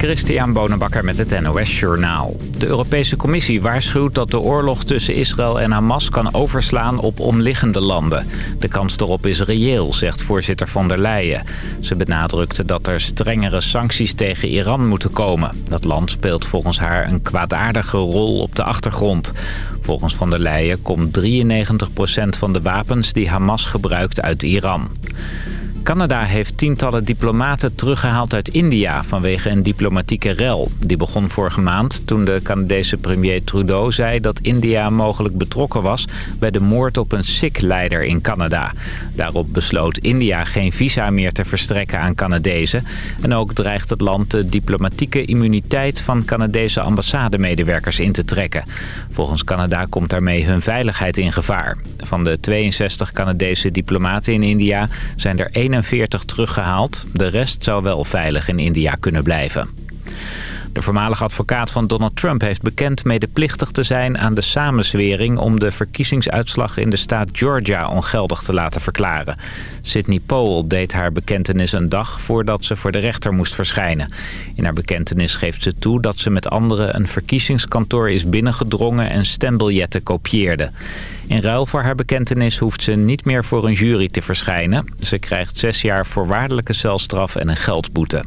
Christian Bonenbakker met het NOS Journaal. De Europese Commissie waarschuwt dat de oorlog tussen Israël en Hamas kan overslaan op omliggende landen. De kans erop is reëel, zegt voorzitter von der Leyen. Ze benadrukte dat er strengere sancties tegen Iran moeten komen. Dat land speelt volgens haar een kwaadaardige rol op de achtergrond. Volgens von der Leyen komt 93% van de wapens die Hamas gebruikt uit Iran. Canada heeft tientallen diplomaten teruggehaald uit India vanwege een diplomatieke rel. Die begon vorige maand toen de Canadese premier Trudeau zei dat India mogelijk betrokken was bij de moord op een Sikh-leider in Canada. Daarop besloot India geen visa meer te verstrekken aan Canadezen. En ook dreigt het land de diplomatieke immuniteit van Canadese ambassademedewerkers in te trekken. Volgens Canada komt daarmee hun veiligheid in gevaar. Van de 62 Canadese diplomaten in India zijn er 41 teruggehaald. De rest zou wel veilig in India kunnen blijven. De voormalige advocaat van Donald Trump heeft bekend medeplichtig te zijn aan de samenzwering om de verkiezingsuitslag in de staat Georgia ongeldig te laten verklaren. Sidney Powell deed haar bekentenis een dag voordat ze voor de rechter moest verschijnen. In haar bekentenis geeft ze toe dat ze met anderen een verkiezingskantoor is binnengedrongen en stembiljetten kopieerde. In ruil voor haar bekentenis hoeft ze niet meer voor een jury te verschijnen. Ze krijgt zes jaar voorwaardelijke celstraf en een geldboete.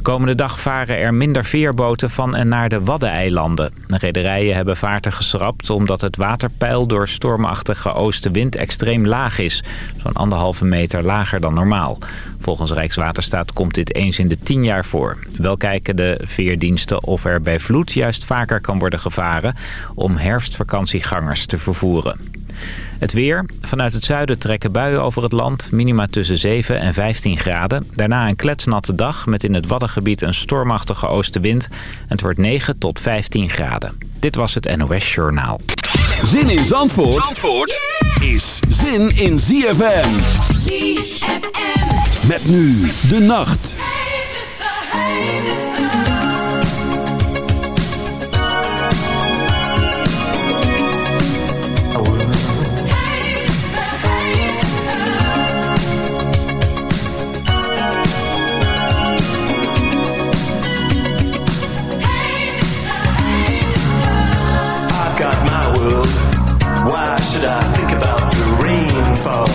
De komende dag varen er minder veerboten van en naar de Waddeneilanden. De rederijen hebben vaarten geschrapt omdat het waterpeil door stormachtige oostenwind extreem laag is. Zo'n anderhalve meter lager dan normaal. Volgens Rijkswaterstaat komt dit eens in de tien jaar voor. Wel kijken de veerdiensten of er bij vloed juist vaker kan worden gevaren... om herfstvakantiegangers te vervoeren. Het weer. Vanuit het zuiden trekken buien over het land. Minima tussen 7 en 15 graden. Daarna een kletsnatte dag met in het Waddengebied een stormachtige oostenwind. Het wordt 9 tot 15 graden. Dit was het NOS Journaal. Zin in Zandvoort, Zandvoort is zin in ZFM. ZFM. Met nu de nacht. I think about the rainfall.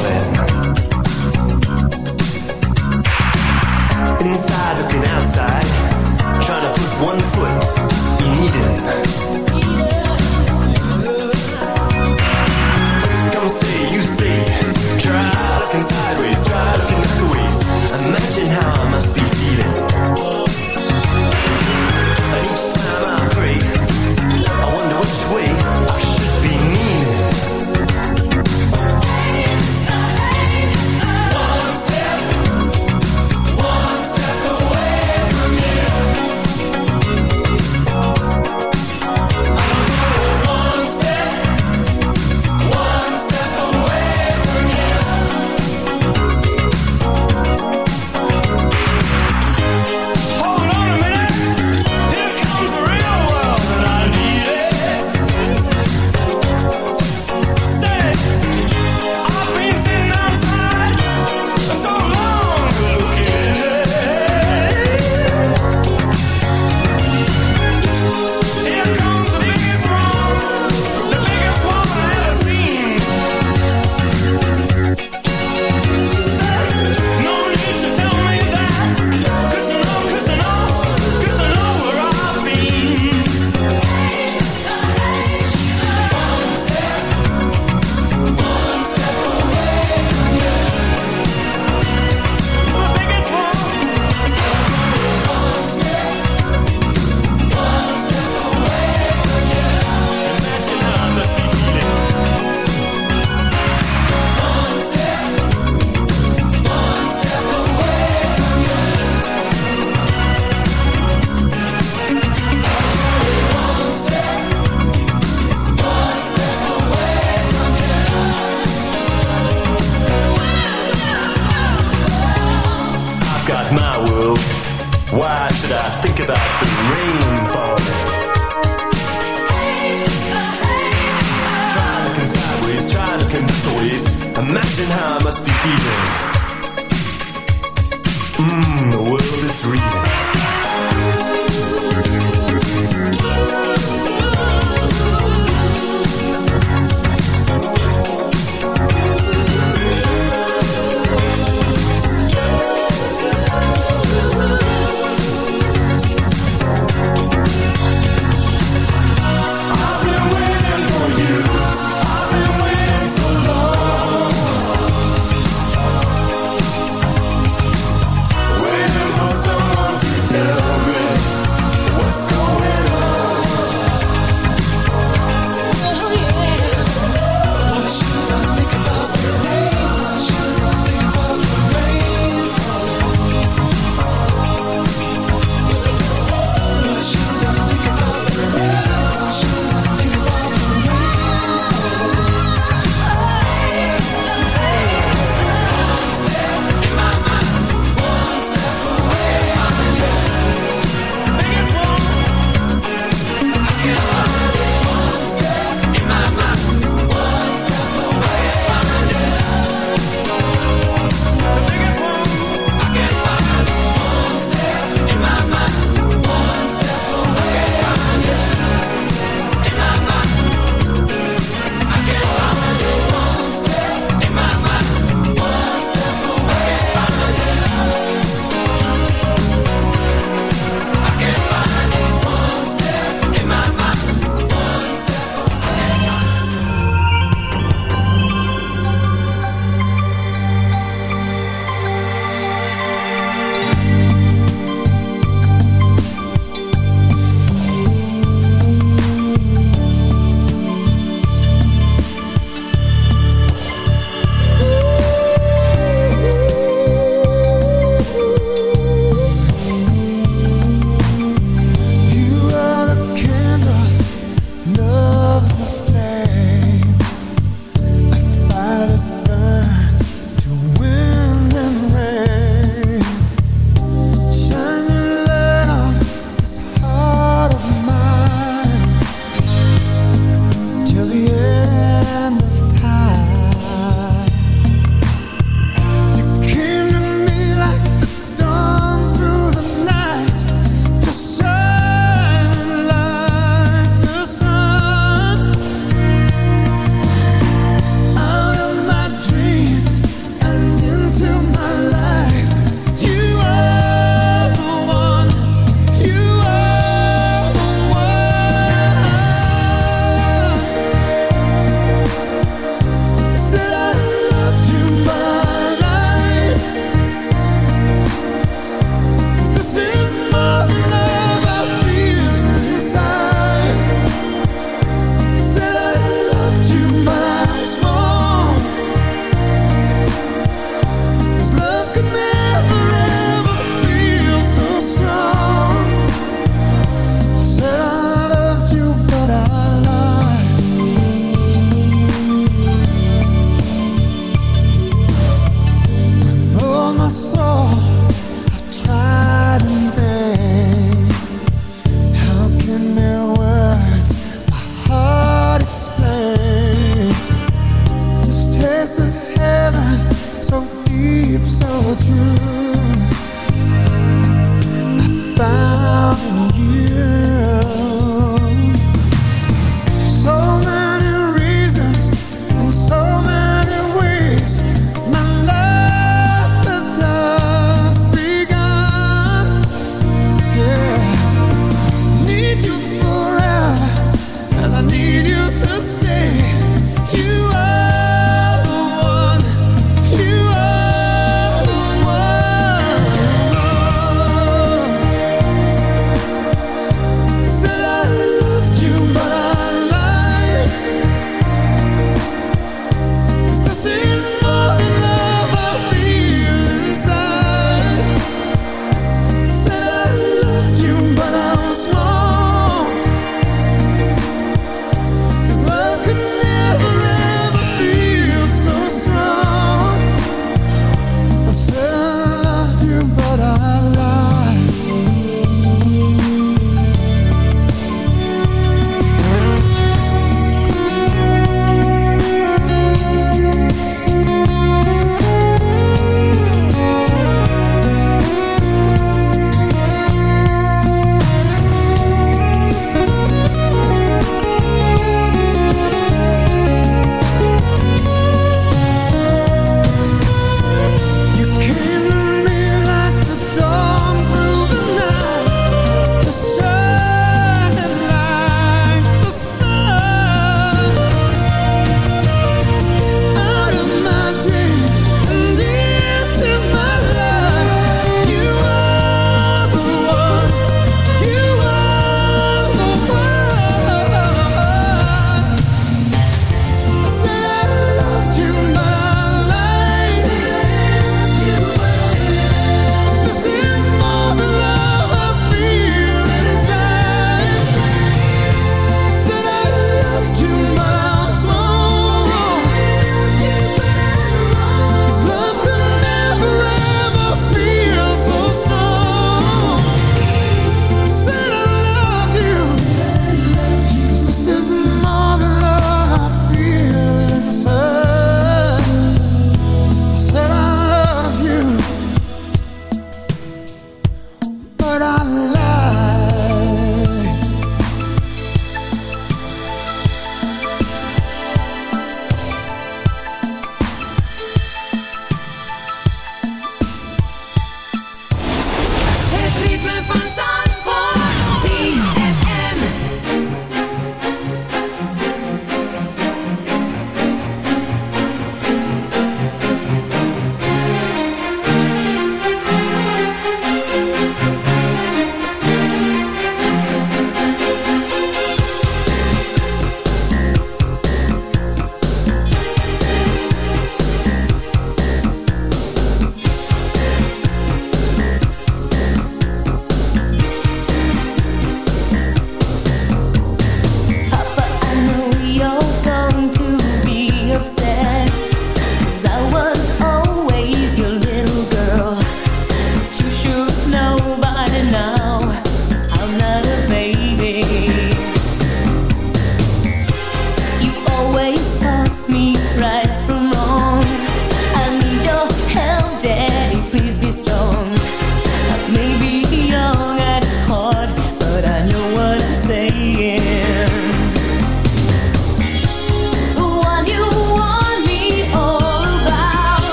what I love.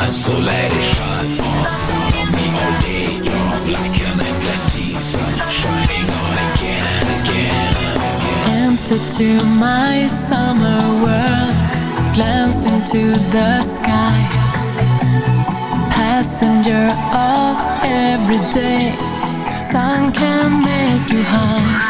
shine, so let it shine on, me all day. You're like an endless season, shining on again and again. Enter to my summer world, glance into the sky. Passenger of every day, sun can make you high.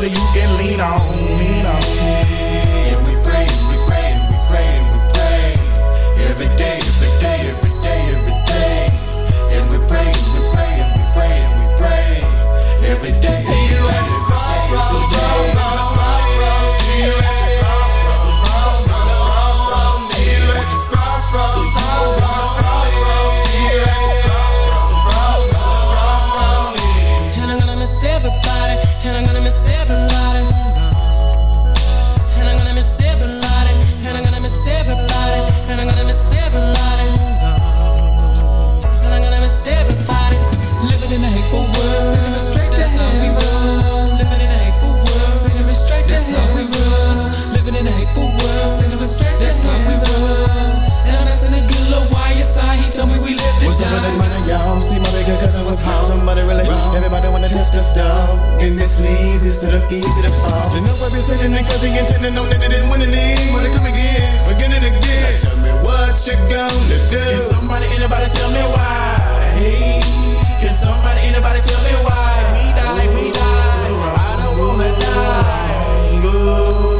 Really, you can lean on, lean on. And this leads instead of easy to fall. The number is sitting and cussing and telling no that they didn't win. Wanna come again, again and again. Now tell me what you're gonna do. Can somebody, anybody tell me why? Hey, can somebody, anybody tell me why? We die, we die. I don't wanna die. Ooh.